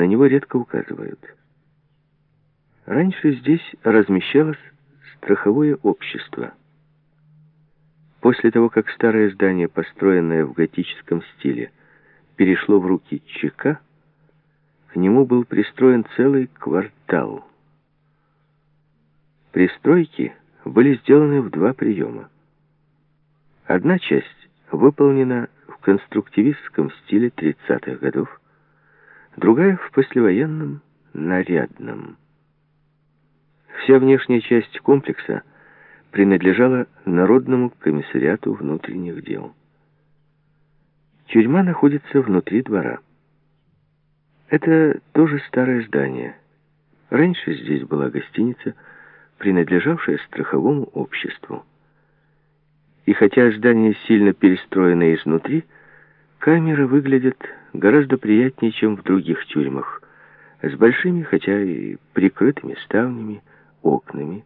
на него редко указывают. Раньше здесь размещалось страховое общество. После того, как старое здание, построенное в готическом стиле, перешло в руки ЧК, к нему был пристроен целый квартал. Пристройки были сделаны в два приема. Одна часть выполнена в конструктивистском стиле 30-х годов, другая в послевоенном нарядном. Вся внешняя часть комплекса принадлежала Народному комиссариату внутренних дел. Тюрьма находится внутри двора. Это тоже старое здание. Раньше здесь была гостиница, принадлежавшая страховому обществу. И хотя здание сильно перестроено изнутри, камеры выглядят гораздо приятнее, чем в других тюрьмах, с большими, хотя и прикрытыми ставнями, окнами.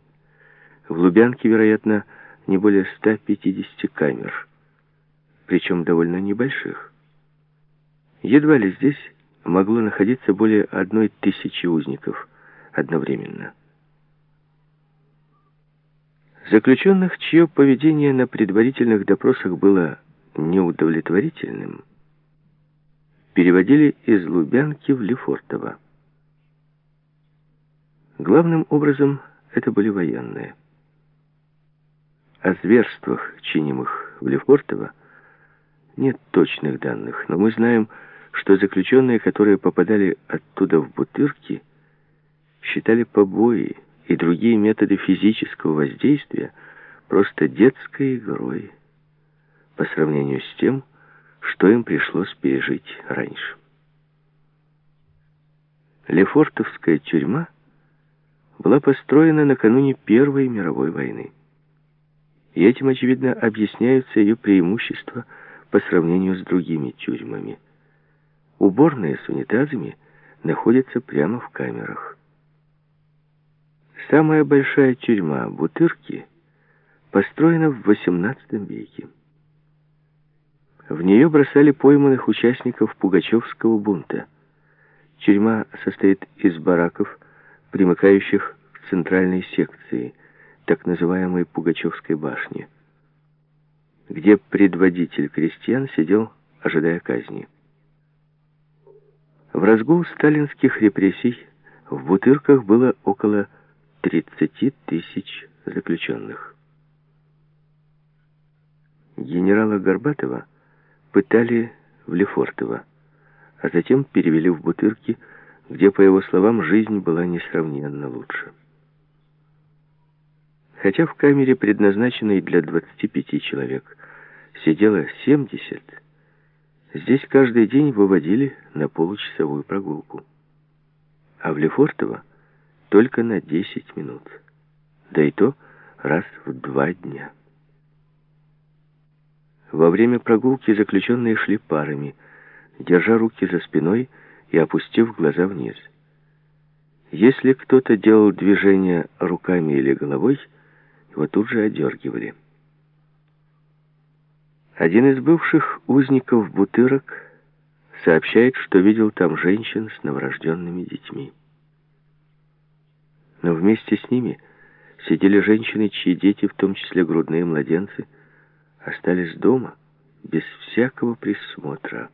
В Лубянке, вероятно, не более 150 камер, причем довольно небольших. Едва ли здесь могло находиться более одной тысячи узников одновременно. Заключенных, чье поведение на предварительных допросах было неудовлетворительным, переводили из Лубянки в Лефортово. Главным образом это были военные. О зверствах, чинимых в Лефортово, нет точных данных, но мы знаем, что заключенные, которые попадали оттуда в бутырки, считали побои и другие методы физического воздействия просто детской игрой по сравнению с тем, что им пришлось пережить раньше. Лефортовская тюрьма была построена накануне Первой мировой войны. И этим, очевидно, объясняются ее преимущества по сравнению с другими тюрьмами. Уборные с унитазами находятся прямо в камерах. Самая большая тюрьма Бутырки построена в XVIII веке. В нее бросали пойманных участников Пугачевского бунта. Тюрьма состоит из бараков, примыкающих к центральной секции, так называемой Пугачевской башни, где предводитель крестьян сидел, ожидая казни. В разгул сталинских репрессий в Бутырках было около 30 тысяч заключенных. Генерала Горбатова пытали в Лефортово, а затем перевели в Бутырки, где, по его словам, жизнь была несравненно лучше. Хотя в камере, предназначенной для 25 человек, сидело 70, здесь каждый день выводили на получасовую прогулку. А в Лефортово только на 10 минут. Да и то раз в два дня. Во время прогулки заключенные шли парами, держа руки за спиной и опустив глаза вниз. Если кто-то делал движение руками или головой, его тут же одергивали. Один из бывших узников Бутырок сообщает, что видел там женщин с новорожденными детьми. Но вместе с ними сидели женщины, чьи дети, в том числе грудные младенцы, остались дома без всякого присмотра.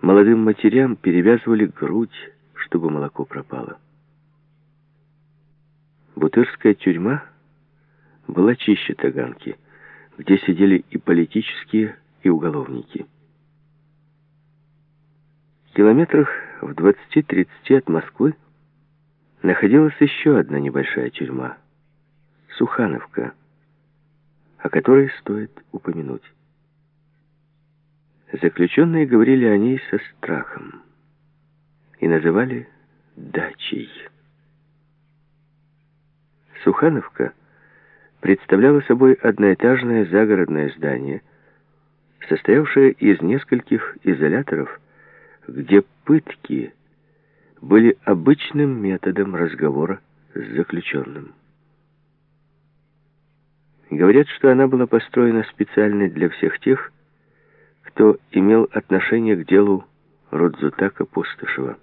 Молодым матерям перевязывали грудь, чтобы молоко пропало. Бутырская тюрьма была чище Таганки, где сидели и политические, и уголовники. В километрах в 20-30 от Москвы находилась еще одна небольшая тюрьма — Сухановка, о которой стоит упомянуть. Заключенные говорили о ней со страхом и называли дачей. Сухановка представляла собой одноэтажное загородное здание, состоявшее из нескольких изоляторов, где пытки были обычным методом разговора с заключенным. Говорят, что она была построена специально для всех тех, кто имел отношение к делу Родзутака Постышева.